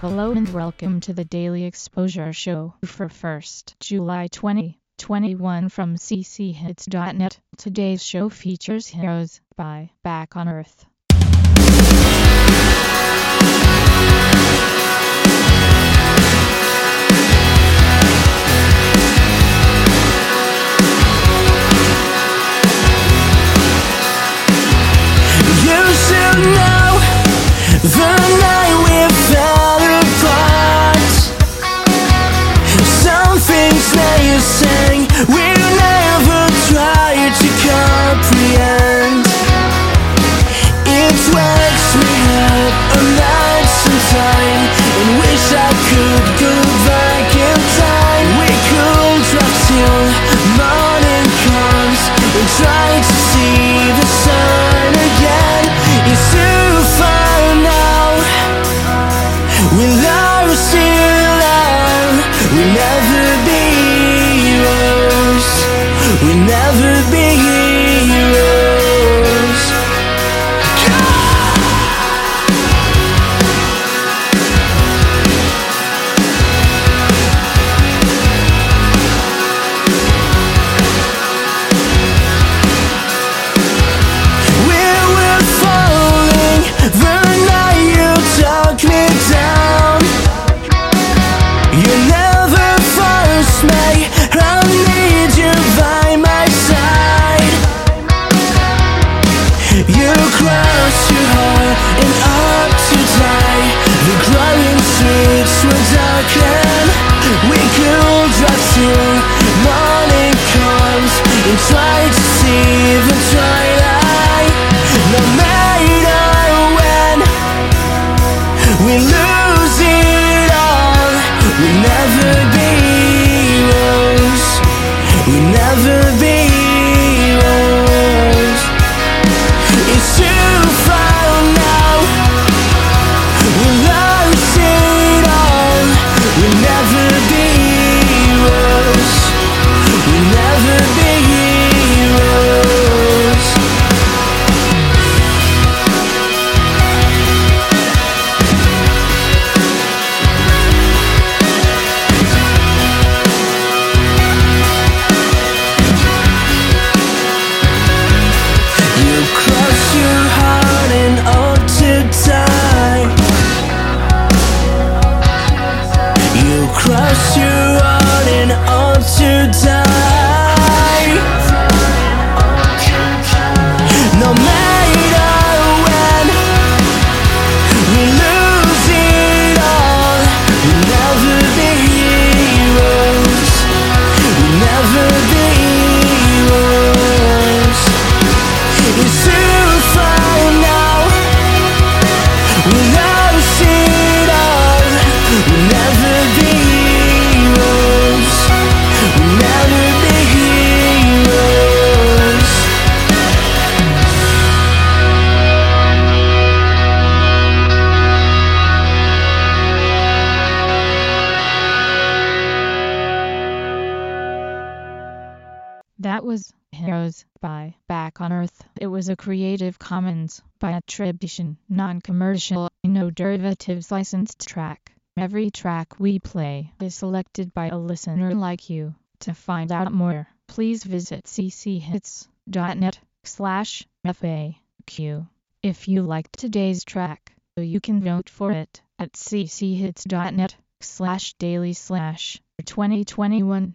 Hello and welcome to the Daily Exposure Show for 1st July 2021 from cchits.net. Today's show features Heroes by Back on Earth. We could draw till morning comes and trying to see the sun again It's too far now We'll never be You crossed your heart and up to die. The were darkened. We could You on and ought to die. That was Heroes by Back on Earth. It was a Creative Commons by attribution, non-commercial, no derivatives licensed track. Every track we play is selected by a listener like you. To find out more, please visit cchits.net slash FAQ. If you liked today's track, you can vote for it at cchits.net slash daily slash 2021